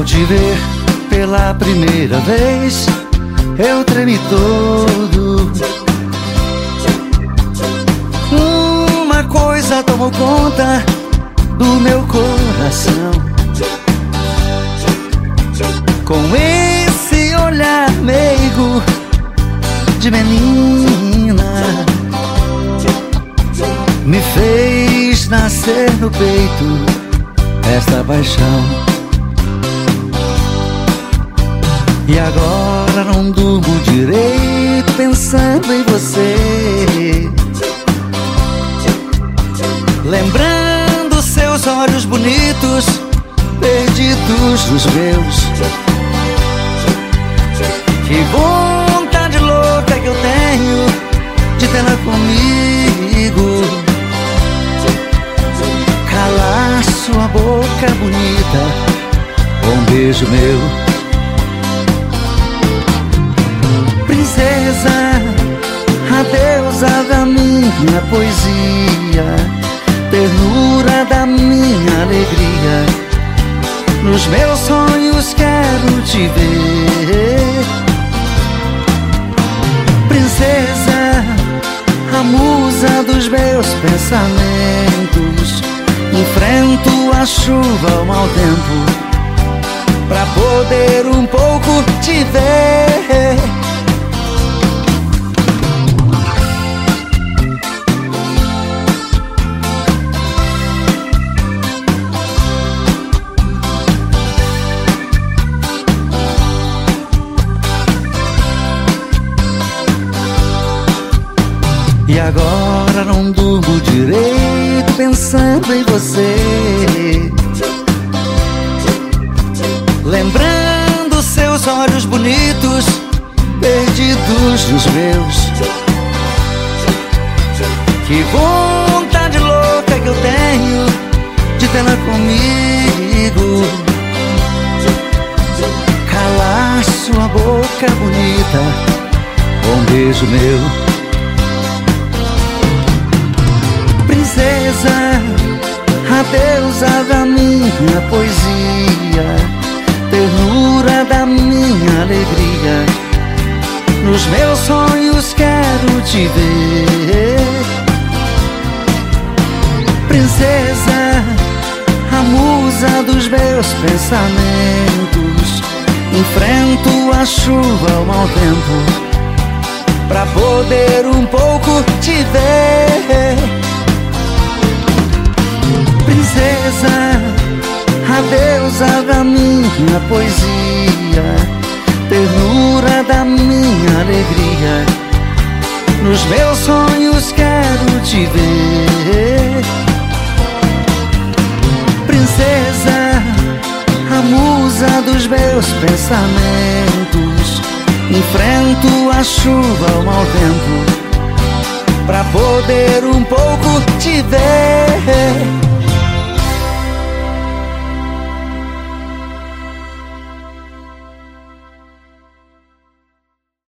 Ao te ver pela primeira vez, eu tremi todo. Uma coisa tomou conta do meu coração. Com esse olhar meigo de menina, me fez nascer no peito esta paixão. E agora não durmo direito pensando em você. Lembrando seus olhos bonitos, perdidos nos meus. Que vontade louca que eu tenho de tê-la comigo. Calar sua boca bonita com um beijo meu. Minha poesia, ternura da minha alegria. Nos meus sonhos quero te ver, princesa, a musa dos meus pensamentos. Enfrento a chuva, o mau tempo, pra poder um pouco agora não durmo direito pensando em você. Lembrando seus olhos bonitos, perdidos nos meus. Que vontade louca que eu tenho de tê-la comigo. Calar sua boca bonita com um beijo meu. Deusa da minha poesia, ternura da minha alegria. Nos meus sonhos quero te ver, princesa, a musa dos meus pensamentos. Enfrento a chuva, o mau tempo, pra poder um pouco te ver minha poesia, ternura da minha alegria. Nos meus sonhos quero te ver, princesa, a musa dos meus pensamentos. Enfrento a chuva, o mau tempo, pra poder um pouco te ver.